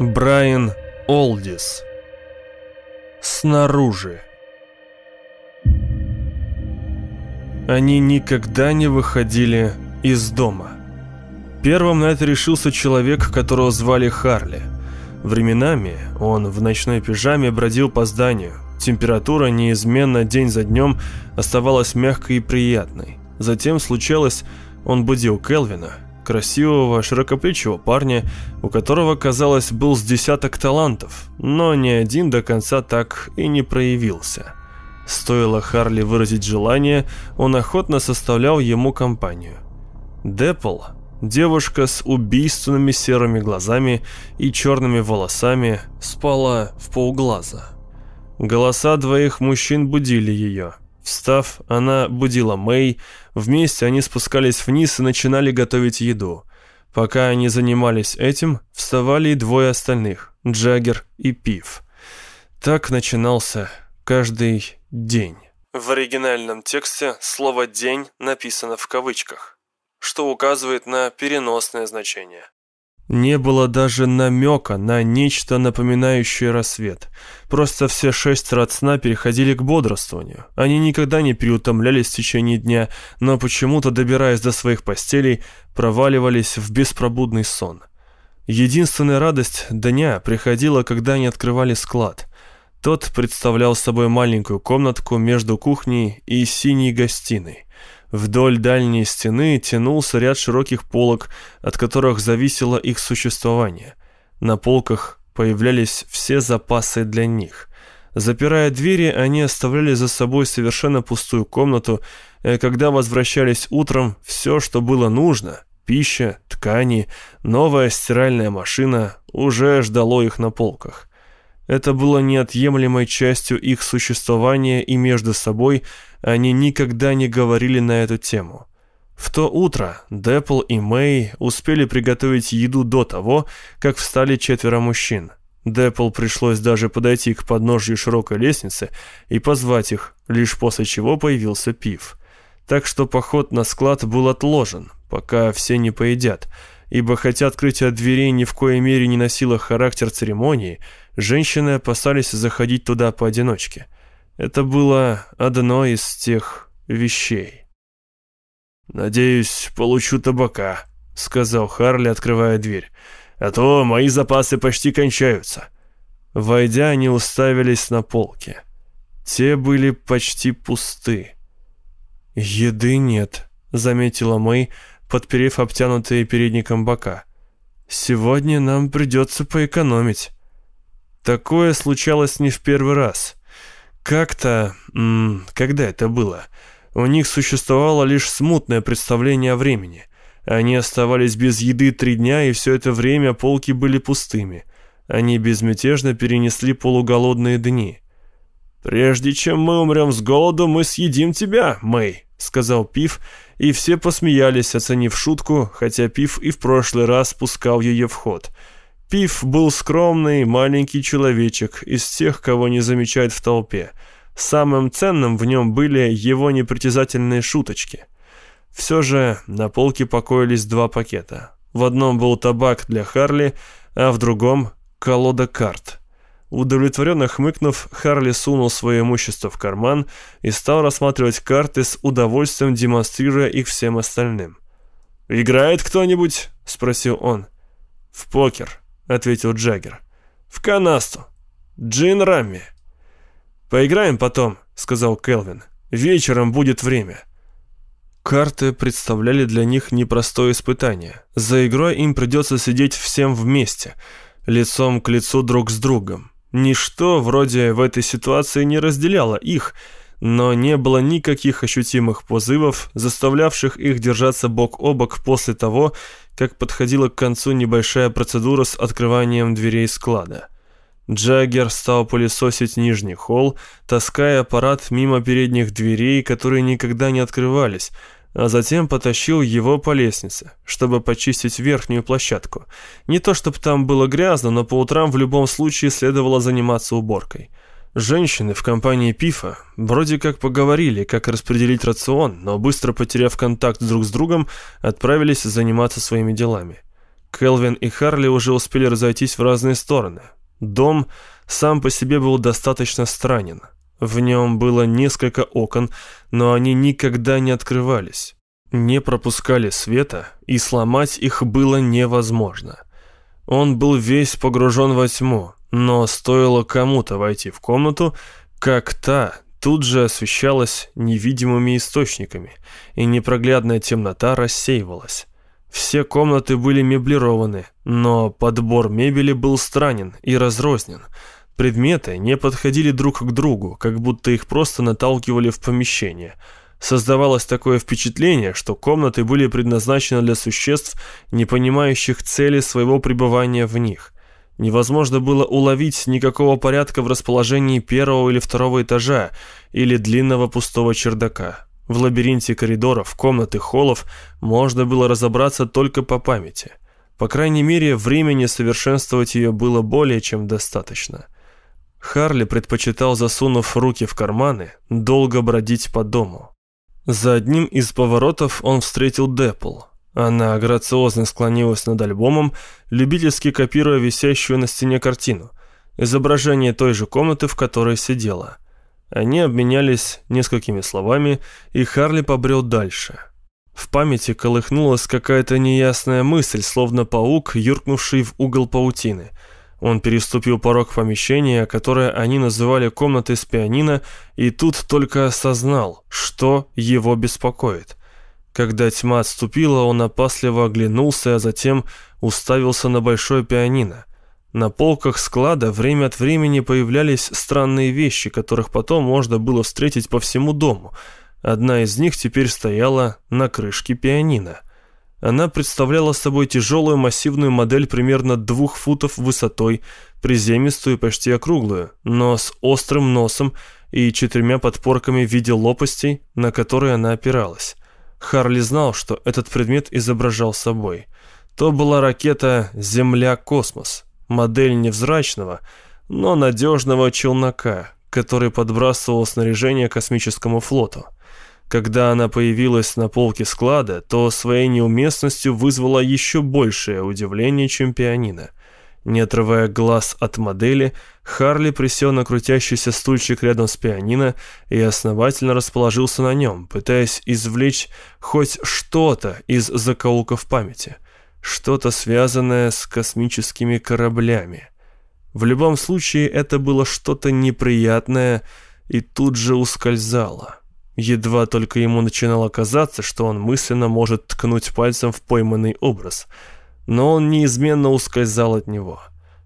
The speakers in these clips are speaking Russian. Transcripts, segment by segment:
Брайан Олдис. Снаружи. Они никогда не выходили из дома. Первым на это решился человек, которого звали Харли. Временами он в ночной пижаме бродил по зданию. Температура неизменно день за днем оставалась мягкой и приятной. Затем случалось, он будил Келвина, красивого, широкоплечего парня, у которого, казалось, был с десяток талантов, но ни один до конца так и не проявился. Стоило Харли выразить желание, он охотно составлял ему компанию. Деппл, девушка с убийственными серыми глазами и черными волосами, спала в полглаза. Голоса двоих мужчин будили ее. Встав, она будила Мэй, вместе они спускались вниз и начинали готовить еду. Пока они занимались этим, вставали и двое остальных, Джаггер и Пив. Так начинался каждый день. В оригинальном тексте слово «день» написано в кавычках, что указывает на переносное значение. Не было даже намека на нечто напоминающее рассвет. Просто все шесть рад сна переходили к бодрствованию. Они никогда не переутомлялись в течение дня, но почему-то, добираясь до своих постелей, проваливались в беспробудный сон. Единственная радость дня приходила, когда они открывали склад. Тот представлял собой маленькую комнатку между кухней и синей гостиной. Вдоль дальней стены тянулся ряд широких полок, от которых зависело их существование. На полках появлялись все запасы для них. Запирая двери, они оставляли за собой совершенно пустую комнату, и когда возвращались утром, все, что было нужно, пища, ткани, новая стиральная машина, уже ждало их на полках. Это было неотъемлемой частью их существования, и между собой они никогда не говорили на эту тему. В то утро Деппл и Мэй успели приготовить еду до того, как встали четверо мужчин. Деппл пришлось даже подойти к подножью широкой лестницы и позвать их, лишь после чего появился Пив. Так что поход на склад был отложен, пока все не поедят, ибо хотя открытие дверей ни в коей мере не носило характер церемонии, женщины опасались заходить туда поодиночке. Это было одно из тех вещей. «Надеюсь, получу табака», — сказал Харли, открывая дверь. «А то мои запасы почти кончаются». Войдя, они уставились на полки. Те были почти пусты. «Еды нет», — заметила Мэй, подперев обтянутые передником бока. «Сегодня нам придется поэкономить». Такое случалось не в первый раз. Как-то... Когда это было? У них существовало лишь смутное представление о времени. Они оставались без еды три дня, и все это время полки были пустыми. Они безмятежно перенесли полуголодные дни. «Прежде чем мы умрем с голоду, мы съедим тебя, Мэй», — сказал Пив, и все посмеялись, оценив шутку, хотя Пив и в прошлый раз пускал ее в ход — Пив был скромный, маленький человечек, из тех, кого не замечают в толпе. Самым ценным в нем были его непритязательные шуточки. Все же на полке покоились два пакета. В одном был табак для Харли, а в другом — колода карт. Удовлетворенно хмыкнув, Харли сунул свое имущество в карман и стал рассматривать карты с удовольствием, демонстрируя их всем остальным. «Играет кто-нибудь?» — спросил он. «В покер», ответил Джаггер. «В канасту. Джин Рамми». «Поиграем потом», — сказал Келвин. «Вечером будет время». Карты представляли для них непростое испытание. За игрой им придется сидеть всем вместе, лицом к лицу друг с другом. Ничто вроде в этой ситуации не разделяло их, но не было никаких ощутимых позывов, заставлявших их держаться бок о бок после того, как подходила к концу небольшая процедура с открыванием дверей склада. Джаггер стал пылесосить нижний холл, таская аппарат мимо передних дверей, которые никогда не открывались, а затем потащил его по лестнице, чтобы почистить верхнюю площадку. Не то чтобы там было грязно, но по утрам в любом случае следовало заниматься уборкой. Женщины в компании Пифа вроде как поговорили, как распределить рацион, но быстро потеряв контакт друг с другом, отправились заниматься своими делами. Келвин и Харли уже успели разойтись в разные стороны. Дом сам по себе был достаточно странен. В нем было несколько окон, но они никогда не открывались. Не пропускали света, и сломать их было невозможно. Он был весь погружен во тьму, но стоило кому-то войти в комнату, как та тут же освещалась невидимыми источниками, и непроглядная темнота рассеивалась. Все комнаты были меблированы, но подбор мебели был странен и разрознен. Предметы не подходили друг к другу, как будто их просто наталкивали в помещение. Создавалось такое впечатление, что комнаты были предназначены для существ, не понимающих цели своего пребывания в них. Невозможно было уловить никакого порядка в расположении первого или второго этажа или длинного пустого чердака. В лабиринте коридоров, комнат и холлов можно было разобраться только по памяти. По крайней мере, времени совершенствовать ее было более чем достаточно. Харли предпочитал, засунув руки в карманы, долго бродить по дому. За одним из поворотов он встретил Деппл. Она грациозно склонилась над альбомом, любительски копируя висящую на стене картину. Изображение той же комнаты, в которой сидела – они обменялись несколькими словами, и Харли побрел дальше. В памяти колыхнулась какая-то неясная мысль, словно паук, юркнувший в угол паутины. Он переступил порог помещения, которое они называли комнатой с пианино, и тут только осознал, что его беспокоит. Когда тьма отступила, он опасливо оглянулся, а затем уставился на большое пианино. На полках склада время от времени появлялись странные вещи, которых потом можно было встретить по всему дому. Одна из них теперь стояла на крышке пианино. Она представляла собой тяжелую массивную модель примерно двух футов высотой, приземистую и почти округлую, но с острым носом и четырьмя подпорками в виде лопастей, на которые она опиралась. Харли знал, что этот предмет изображал собой. То была ракета «Земля-космос», модель невзрачного, но надежного челнока, который подбрасывал снаряжение космическому флоту. Когда она появилась на полке склада, то своей неуместностью вызвала еще большее удивление, чем пианино. Не отрывая глаз от модели, Харли присел на крутящийся стульчик рядом с пианино и основательно расположился на нем, пытаясь извлечь хоть что-то из закоулков памяти – что-то связанное с космическими кораблями. В любом случае, это было что-то неприятное и тут же ускользало. Едва только ему начинало казаться, что он мысленно может ткнуть пальцем в пойманный образ. Но он неизменно ускользал от него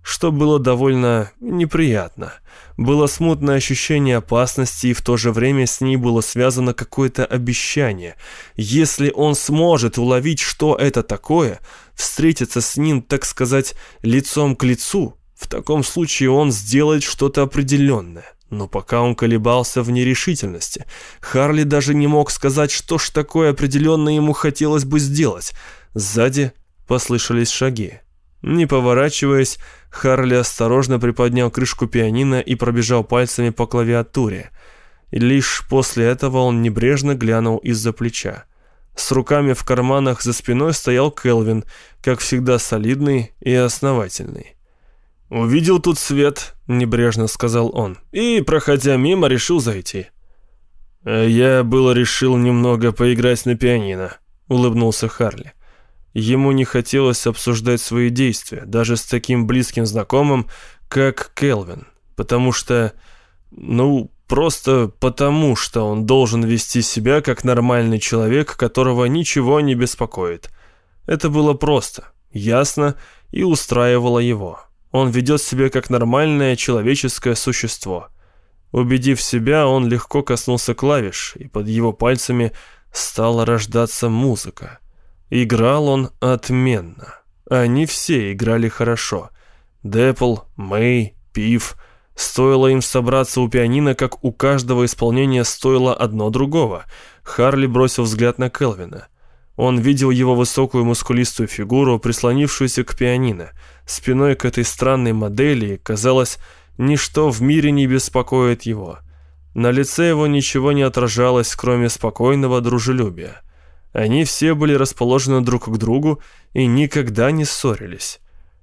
что было довольно неприятно. Было смутное ощущение опасности, и в то же время с ней было связано какое-то обещание. Если он сможет уловить, что это такое, встретиться с ним, так сказать, лицом к лицу, в таком случае он сделает что-то определенное. Но пока он колебался в нерешительности, Харли даже не мог сказать, что ж такое определенное ему хотелось бы сделать. Сзади послышались шаги. Не поворачиваясь, Харли осторожно приподнял крышку пианино и пробежал пальцами по клавиатуре. Лишь после этого он небрежно глянул из-за плеча. С руками в карманах за спиной стоял Келвин, как всегда солидный и основательный. «Увидел тут свет», — небрежно сказал он, и, проходя мимо, решил зайти. «Я было решил немного поиграть на пианино», — улыбнулся Харли. Ему не хотелось обсуждать свои действия, даже с таким близким знакомым, как Келвин, потому что, ну, просто потому, что он должен вести себя как нормальный человек, которого ничего не беспокоит. Это было просто, ясно и устраивало его. Он ведет себя как нормальное человеческое существо. Убедив себя, он легко коснулся клавиш, и под его пальцами стала рождаться музыка. Играл он отменно. Они все играли хорошо. Деппл, Мэй, Пив. Стоило им собраться у пианино, как у каждого исполнения стоило одно другого. Харли бросил взгляд на Келвина. Он видел его высокую мускулистую фигуру, прислонившуюся к пианино. Спиной к этой странной модели, казалось, ничто в мире не беспокоит его. На лице его ничего не отражалось, кроме спокойного дружелюбия. Они все были расположены друг к другу и никогда не ссорились.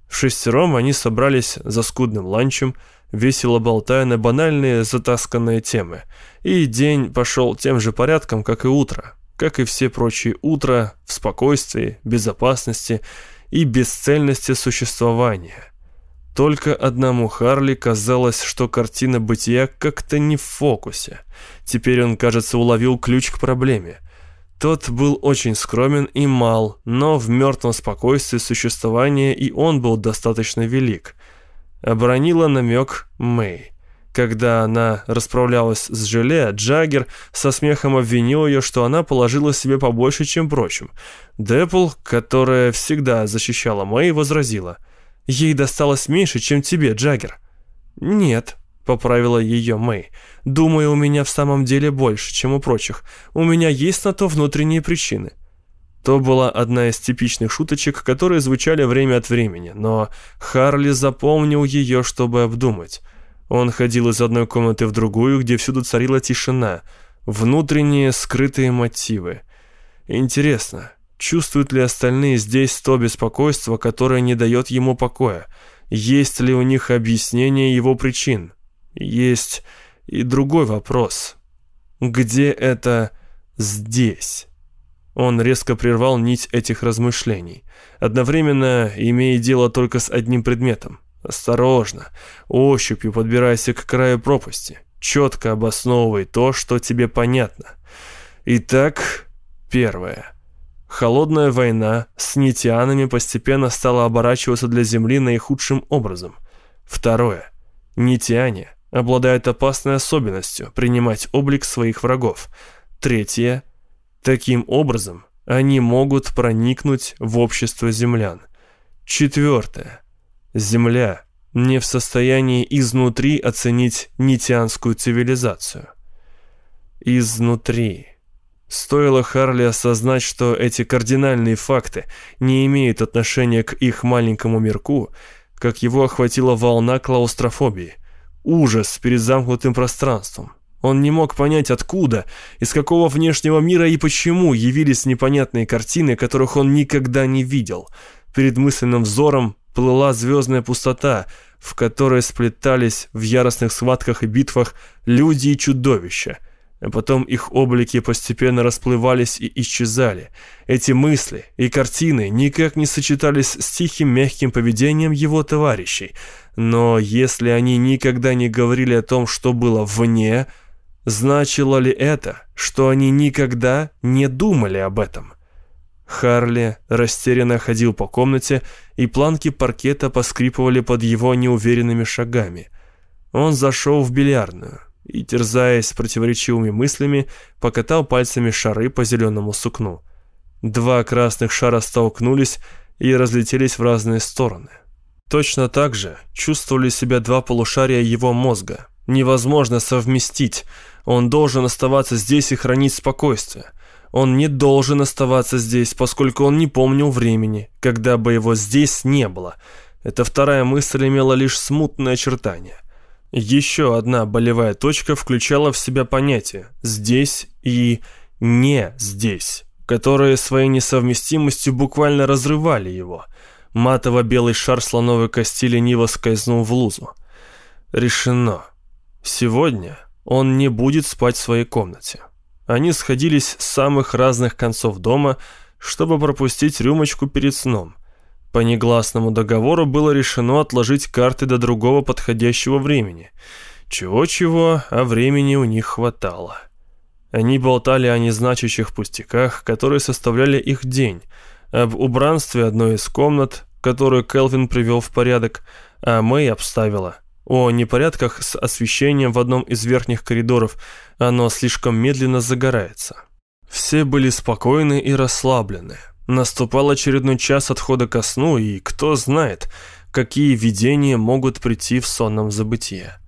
В шестером они собрались за скудным ланчем, весело болтая на банальные затасканные темы. И день пошел тем же порядком, как и утро. Как и все прочие утра, в спокойствии, безопасности и бесцельности существования. Только одному Харли казалось, что картина бытия как-то не в фокусе. Теперь он, кажется, уловил ключ к проблеме. Тот был очень скромен и мал, но в мертвом спокойствии существования и он был достаточно велик. Оборонила намек Мэй. Когда она расправлялась с желе, Джаггер со смехом обвинил ее, что она положила себе побольше, чем прочим. Дэппл, которая всегда защищала Мэй, возразила – Ей досталось меньше, чем тебе, Джаггер». «Нет», — поправила ее Мэй. «Думаю, у меня в самом деле больше, чем у прочих. У меня есть на то внутренние причины». То была одна из типичных шуточек, которые звучали время от времени, но Харли запомнил ее, чтобы обдумать. Он ходил из одной комнаты в другую, где всюду царила тишина, внутренние скрытые мотивы. Интересно, Чувствуют ли остальные здесь то беспокойство, которое не дает ему покоя? Есть ли у них объяснение его причин? Есть и другой вопрос. Где это «здесь»? Он резко прервал нить этих размышлений, одновременно имея дело только с одним предметом. Осторожно, ощупью подбирайся к краю пропасти, четко обосновывай то, что тебе понятно. Итак, первое. Холодная война с нитианами постепенно стала оборачиваться для Земли наихудшим образом. Второе. Нитиане обладают опасной особенностью принимать облик своих врагов. Третье. Таким образом, они могут проникнуть в общество землян. Четвертое. Земля не в состоянии изнутри оценить нитианскую цивилизацию. Изнутри. Стоило Харли осознать, что эти кардинальные факты не имеют отношения к их маленькому мирку, как его охватила волна клаустрофобии. Ужас перед замкнутым пространством. Он не мог понять, откуда, из какого внешнего мира и почему явились непонятные картины, которых он никогда не видел. Перед мысленным взором плыла звездная пустота, в которой сплетались в яростных схватках и битвах люди и чудовища – потом их облики постепенно расплывались и исчезали. Эти мысли и картины никак не сочетались с тихим мягким поведением его товарищей. Но если они никогда не говорили о том, что было вне, значило ли это, что они никогда не думали об этом? Харли растерянно ходил по комнате, и планки паркета поскрипывали под его неуверенными шагами. Он зашел в бильярдную и, терзаясь противоречивыми мыслями, покатал пальцами шары по зеленому сукну. Два красных шара столкнулись и разлетелись в разные стороны. Точно так же чувствовали себя два полушария его мозга. Невозможно совместить. Он должен оставаться здесь и хранить спокойствие. Он не должен оставаться здесь, поскольку он не помнил времени, когда бы его здесь не было. Эта вторая мысль имела лишь смутное очертание. Еще одна болевая точка включала в себя понятия «здесь» и «не здесь», которые своей несовместимостью буквально разрывали его. Матово-белый шар слоновой кости лениво скользнул в лузу. Решено. Сегодня он не будет спать в своей комнате. Они сходились с самых разных концов дома, чтобы пропустить рюмочку перед сном. По негласному договору было решено отложить карты до другого подходящего времени. Чего-чего, а времени у них хватало. Они болтали о незначащих пустяках, которые составляли их день, об убранстве одной из комнат, которую Келвин привел в порядок, а Мэй обставила, о непорядках с освещением в одном из верхних коридоров, оно слишком медленно загорается. Все были спокойны и расслаблены. Наступал очередной час отхода ко сну, и кто знает, какие видения могут прийти в сонном забытие.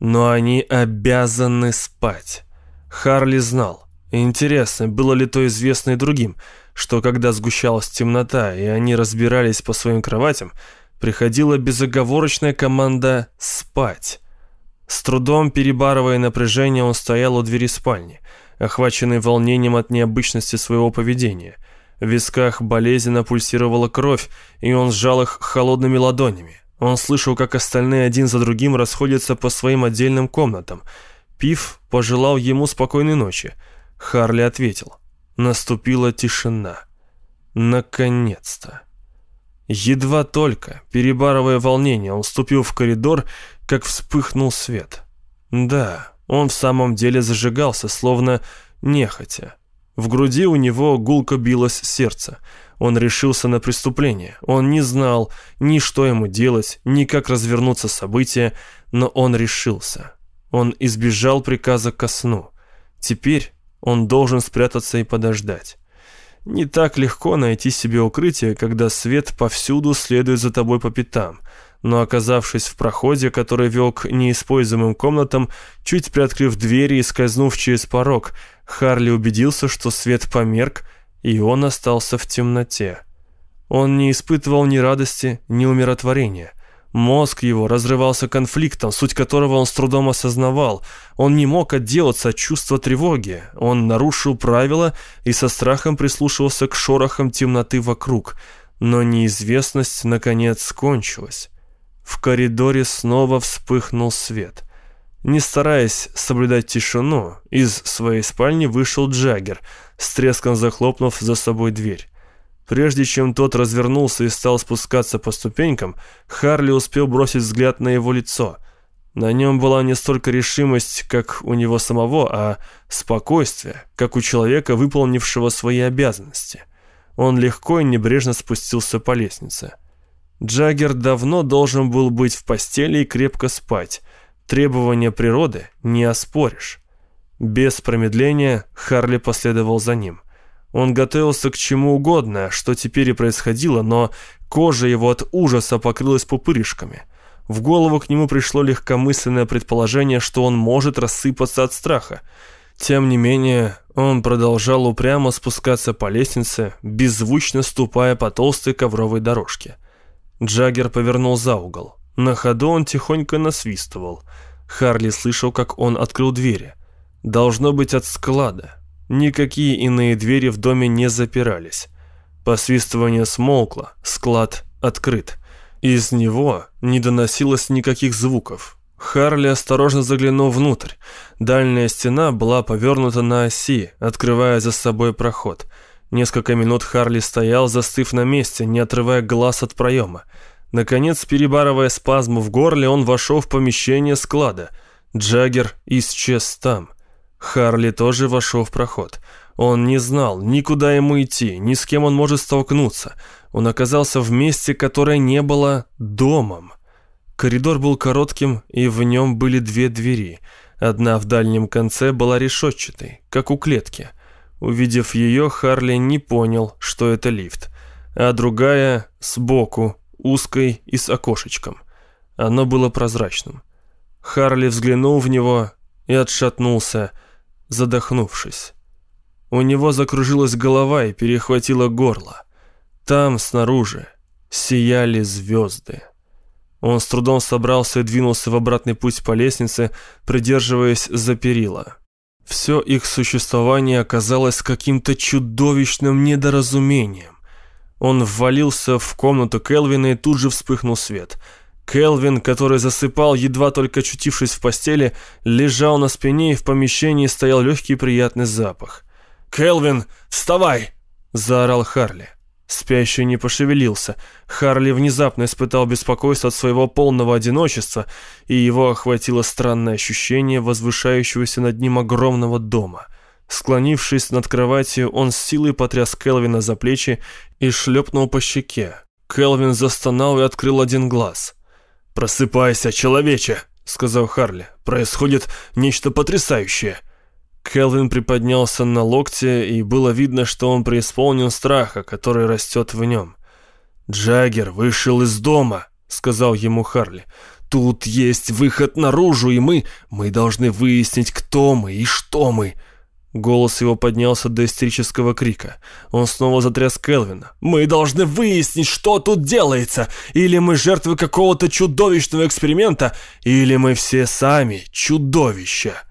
Но они обязаны спать. Харли знал. Интересно, было ли то известно и другим, что когда сгущалась темнота, и они разбирались по своим кроватям, приходила безоговорочная команда «спать». С трудом перебарывая напряжение, он стоял у двери спальни – охваченный волнением от необычности своего поведения. В висках болезненно пульсировала кровь, и он сжал их холодными ладонями. Он слышал, как остальные один за другим расходятся по своим отдельным комнатам. Пив пожелал ему спокойной ночи. Харли ответил. Наступила тишина. Наконец-то. Едва только, перебарывая волнение, он вступил в коридор, как вспыхнул свет. Да, он в самом деле зажигался, словно нехотя. В груди у него гулко билось сердце. Он решился на преступление. Он не знал ни что ему делать, ни как развернуться события, но он решился. Он избежал приказа ко сну. Теперь он должен спрятаться и подождать. Не так легко найти себе укрытие, когда свет повсюду следует за тобой по пятам. Но оказавшись в проходе, который вел к неиспользуемым комнатам, чуть приоткрыв двери и скользнув через порог, Харли убедился, что свет померк, и он остался в темноте. Он не испытывал ни радости, ни умиротворения. Мозг его разрывался конфликтом, суть которого он с трудом осознавал. Он не мог отделаться от чувства тревоги. Он нарушил правила и со страхом прислушивался к шорохам темноты вокруг. Но неизвестность, наконец, кончилась. В коридоре снова вспыхнул свет. Не стараясь соблюдать тишину, из своей спальни вышел Джаггер, с треском захлопнув за собой дверь. Прежде чем тот развернулся и стал спускаться по ступенькам, Харли успел бросить взгляд на его лицо. На нем была не столько решимость, как у него самого, а спокойствие, как у человека, выполнившего свои обязанности. Он легко и небрежно спустился по лестнице. Джаггер давно должен был быть в постели и крепко спать. Требования природы не оспоришь. Без промедления Харли последовал за ним – он готовился к чему угодно, что теперь и происходило, но кожа его от ужаса покрылась пупырышками. В голову к нему пришло легкомысленное предположение, что он может рассыпаться от страха. Тем не менее, он продолжал упрямо спускаться по лестнице, беззвучно ступая по толстой ковровой дорожке. Джаггер повернул за угол. На ходу он тихонько насвистывал. Харли слышал, как он открыл двери. Должно быть от склада. Никакие иные двери в доме не запирались. Посвистывание смолкло, склад открыт. Из него не доносилось никаких звуков. Харли осторожно заглянул внутрь. Дальняя стена была повернута на оси, открывая за собой проход. Несколько минут Харли стоял, застыв на месте, не отрывая глаз от проема. Наконец, перебарывая спазм в горле, он вошел в помещение склада. Джаггер исчез там. Харли тоже вошел в проход. Он не знал, никуда ему идти, ни с кем он может столкнуться. Он оказался в месте, которое не было домом. Коридор был коротким, и в нем были две двери. Одна в дальнем конце была решетчатой, как у клетки. Увидев ее, Харли не понял, что это лифт. А другая сбоку, узкой и с окошечком. Оно было прозрачным. Харли взглянул в него и отшатнулся, задохнувшись. У него закружилась голова и перехватило горло. Там, снаружи, сияли звезды. Он с трудом собрался и двинулся в обратный путь по лестнице, придерживаясь за перила. Все их существование оказалось каким-то чудовищным недоразумением. Он ввалился в комнату Келвина и тут же вспыхнул свет – Келвин, который засыпал, едва только очутившись в постели, лежал на спине и в помещении стоял легкий приятный запах. «Келвин, вставай!» – заорал Харли. Спящий не пошевелился. Харли внезапно испытал беспокойство от своего полного одиночества, и его охватило странное ощущение возвышающегося над ним огромного дома. Склонившись над кроватью, он с силой потряс Келвина за плечи и шлепнул по щеке. Келвин застонал и открыл один глаз – «Просыпайся, человече!» — сказал Харли. «Происходит нечто потрясающее!» Келвин приподнялся на локте, и было видно, что он преисполнен страха, который растет в нем. «Джаггер вышел из дома», — сказал ему Харли. «Тут есть выход наружу, и мы... Мы должны выяснить, кто мы и что мы. Голос его поднялся до истерического крика. Он снова затряс Келвина. «Мы должны выяснить, что тут делается! Или мы жертвы какого-то чудовищного эксперимента, или мы все сами чудовища!»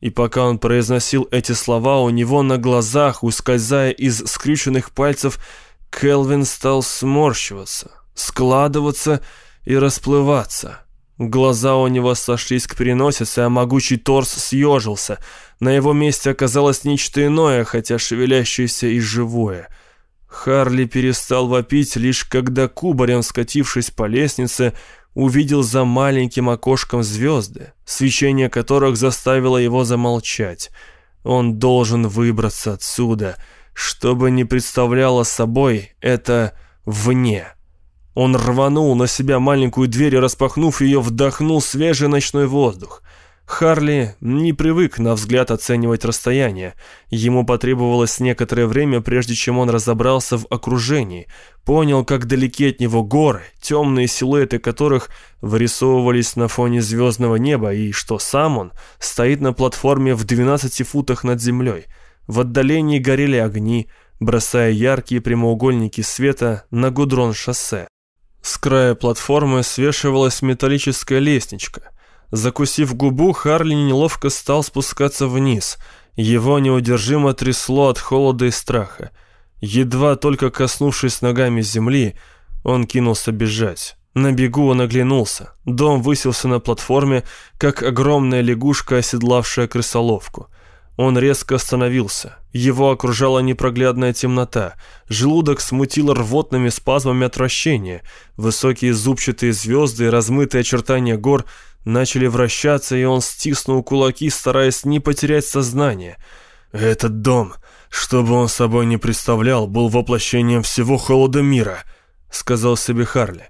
И пока он произносил эти слова, у него на глазах, ускользая из скрюченных пальцев, Келвин стал сморщиваться, складываться и расплываться. Глаза у него сошлись к переносице, а могучий торс съежился. На его месте оказалось нечто иное, хотя шевелящееся и живое. Харли перестал вопить, лишь когда кубарем, скатившись по лестнице, увидел за маленьким окошком звезды, свечение которых заставило его замолчать. Он должен выбраться отсюда. Что бы ни представляло собой, это вне. Он рванул на себя маленькую дверь и, распахнув ее, вдохнул свежий ночной воздух. Харли не привык на взгляд оценивать расстояние. Ему потребовалось некоторое время, прежде чем он разобрался в окружении, понял, как далеки от него горы, темные силуэты которых вырисовывались на фоне звездного неба, и что сам он стоит на платформе в 12 футах над землей. В отдалении горели огни, бросая яркие прямоугольники света на гудрон шоссе. С края платформы свешивалась металлическая лестничка. Закусив губу, Харли неловко стал спускаться вниз. Его неудержимо трясло от холода и страха. Едва только коснувшись ногами земли, он кинулся бежать. На бегу он оглянулся. Дом высился на платформе, как огромная лягушка, оседлавшая крысоловку. Он резко остановился. Его окружала непроглядная темнота. Желудок смутило рвотными спазмами отвращения. Высокие зубчатые звезды и размытые очертания гор начали вращаться, и он стиснул кулаки, стараясь не потерять сознание. «Этот дом, что бы он собой не представлял, был воплощением всего холода мира», — сказал себе Харли.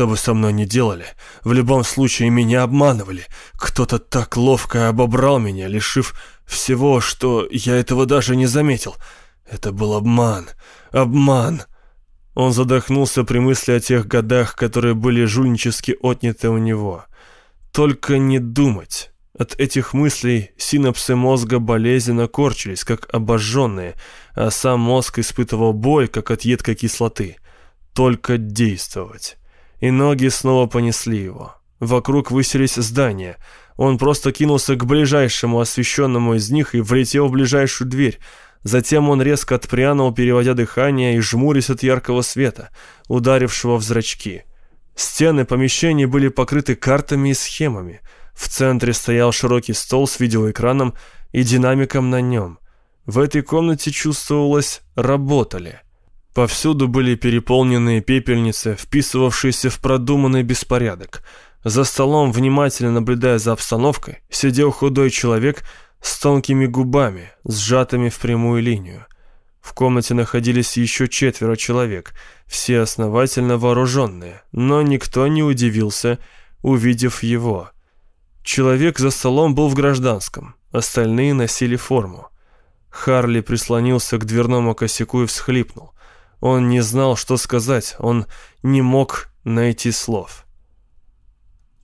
Что бы со мной ни делали, в любом случае меня обманывали. Кто-то так ловко обобрал меня, лишив всего, что я этого даже не заметил. Это был обман. Обман. Он задохнулся при мысли о тех годах, которые были жульнически отняты у него. Только не думать. От этих мыслей синапсы мозга болезненно корчились, как обожженные, а сам мозг испытывал боль, как от едкой кислоты. Только действовать и ноги снова понесли его. Вокруг высились здания. Он просто кинулся к ближайшему освещенному из них и влетел в ближайшую дверь. Затем он резко отпрянул, переводя дыхание и жмурясь от яркого света, ударившего в зрачки. Стены помещений были покрыты картами и схемами. В центре стоял широкий стол с видеоэкраном и динамиком на нем. В этой комнате чувствовалось «работали». Повсюду были переполненные пепельницы, вписывавшиеся в продуманный беспорядок. За столом, внимательно наблюдая за обстановкой, сидел худой человек с тонкими губами, сжатыми в прямую линию. В комнате находились еще четверо человек, все основательно вооруженные, но никто не удивился, увидев его. Человек за столом был в гражданском, остальные носили форму. Харли прислонился к дверному косяку и всхлипнул. Он не знал, что сказать, он не мог найти слов.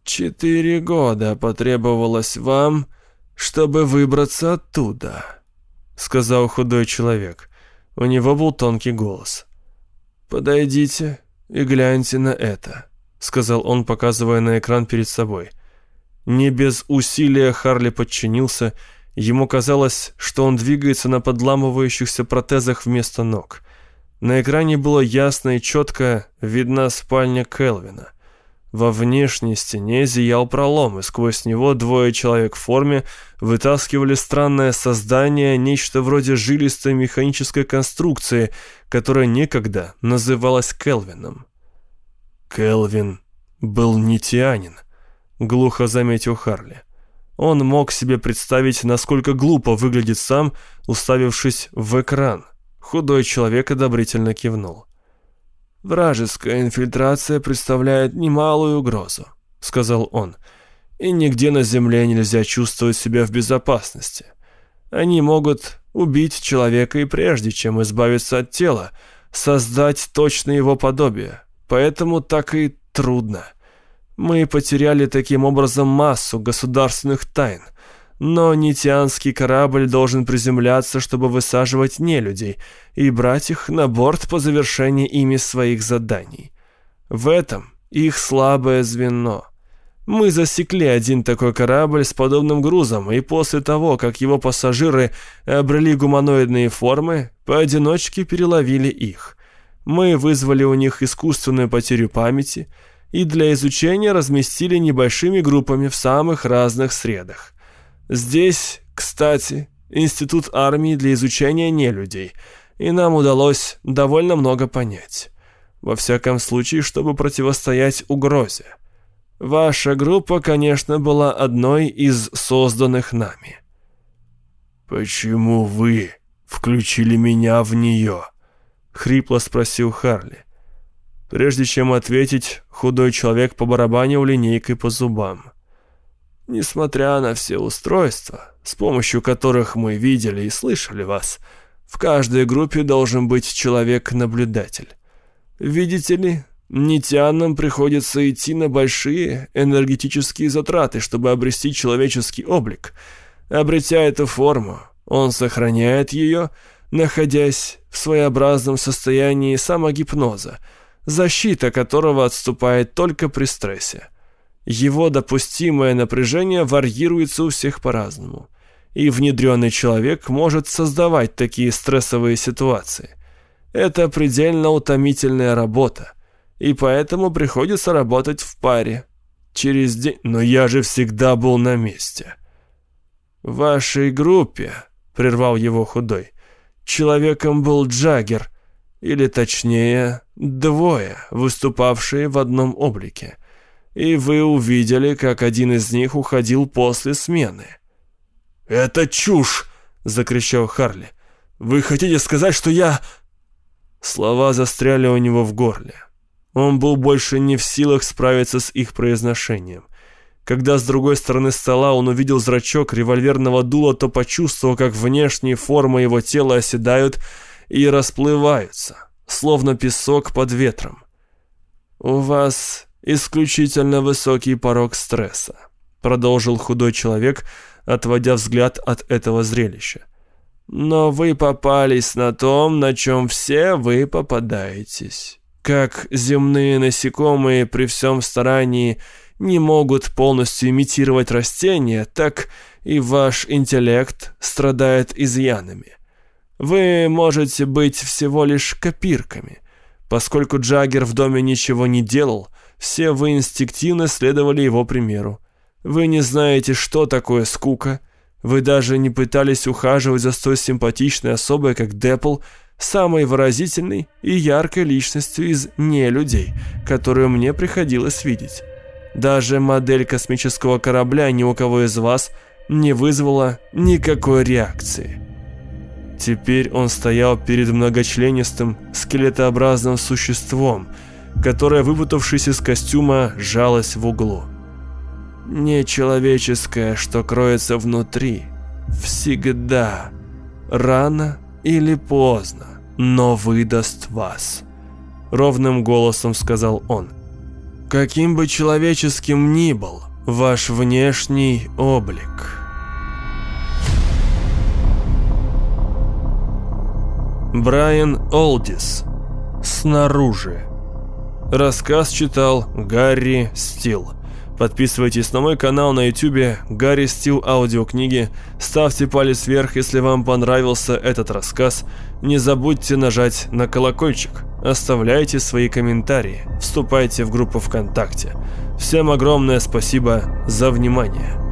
«Четыре года потребовалось вам, чтобы выбраться оттуда», — сказал худой человек. У него был тонкий голос. «Подойдите и гляньте на это», — сказал он, показывая на экран перед собой. Не без усилия Харли подчинился. Ему казалось, что он двигается на подламывающихся протезах вместо ног. На экране было ясно и четко видна спальня Келвина. Во внешней стене зиял пролом, и сквозь него двое человек в форме вытаскивали странное создание, нечто вроде жилистой механической конструкции, которая некогда называлась Келвином. Келвин был нитианин, глухо заметил Харли. Он мог себе представить, насколько глупо выглядит сам, уставившись в экран – Худой человек одобрительно кивнул. «Вражеская инфильтрация представляет немалую угрозу», — сказал он. «И нигде на Земле нельзя чувствовать себя в безопасности. Они могут убить человека и прежде, чем избавиться от тела, создать точно его подобие. Поэтому так и трудно. Мы потеряли таким образом массу государственных тайн — но нитианский корабль должен приземляться, чтобы высаживать нелюдей и брать их на борт по завершении ими своих заданий. В этом их слабое звено. Мы засекли один такой корабль с подобным грузом, и после того, как его пассажиры обрели гуманоидные формы, поодиночке переловили их. Мы вызвали у них искусственную потерю памяти и для изучения разместили небольшими группами в самых разных средах. Здесь, кстати, институт армии для изучения нелюдей, и нам удалось довольно много понять. Во всяком случае, чтобы противостоять угрозе. Ваша группа, конечно, была одной из созданных нами. «Почему вы включили меня в нее?» — хрипло спросил Харли. Прежде чем ответить, худой человек побарабанил линейкой по зубам. Несмотря на все устройства, с помощью которых мы видели и слышали вас, в каждой группе должен быть человек-наблюдатель. Видите ли, нитянам приходится идти на большие энергетические затраты, чтобы обрести человеческий облик. Обретя эту форму, он сохраняет ее, находясь в своеобразном состоянии самогипноза, защита которого отступает только при стрессе. Его допустимое напряжение варьируется у всех по-разному. И внедренный человек может создавать такие стрессовые ситуации. Это предельно утомительная работа. И поэтому приходится работать в паре. Через день... Но я же всегда был на месте. В вашей группе, прервал его худой, человеком был Джаггер, или точнее, двое, выступавшие в одном облике и вы увидели, как один из них уходил после смены». «Это чушь!» — закричал Харли. «Вы хотите сказать, что я...» Слова застряли у него в горле. Он был больше не в силах справиться с их произношением. Когда с другой стороны стола он увидел зрачок револьверного дула, то почувствовал, как внешние формы его тела оседают и расплываются, словно песок под ветром. «У вас исключительно высокий порог стресса», продолжил худой человек, отводя взгляд от этого зрелища. «Но вы попались на том, на чем все вы попадаетесь. Как земные насекомые при всем старании не могут полностью имитировать растения, так и ваш интеллект страдает изъянами. Вы можете быть всего лишь копирками. Поскольку Джаггер в доме ничего не делал, все вы инстинктивно следовали его примеру. Вы не знаете, что такое скука. Вы даже не пытались ухаживать за столь симпатичной особой, как Деппл, самой выразительной и яркой личностью из нелюдей, которую мне приходилось видеть. Даже модель космического корабля ни у кого из вас не вызвала никакой реакции. Теперь он стоял перед многочленистым скелетообразным существом – которая, выпутавшись из костюма, сжалась в углу. Нечеловеческое, что кроется внутри, всегда, рано или поздно, но выдаст вас. Ровным голосом сказал он. Каким бы человеческим ни был ваш внешний облик. Брайан Олдис. Снаружи. Рассказ читал Гарри Стил. Подписывайтесь на мой канал на YouTube Гарри Стил аудиокниги. Ставьте палец вверх, если вам понравился этот рассказ. Не забудьте нажать на колокольчик. Оставляйте свои комментарии. Вступайте в группу ВКонтакте. Всем огромное спасибо за внимание.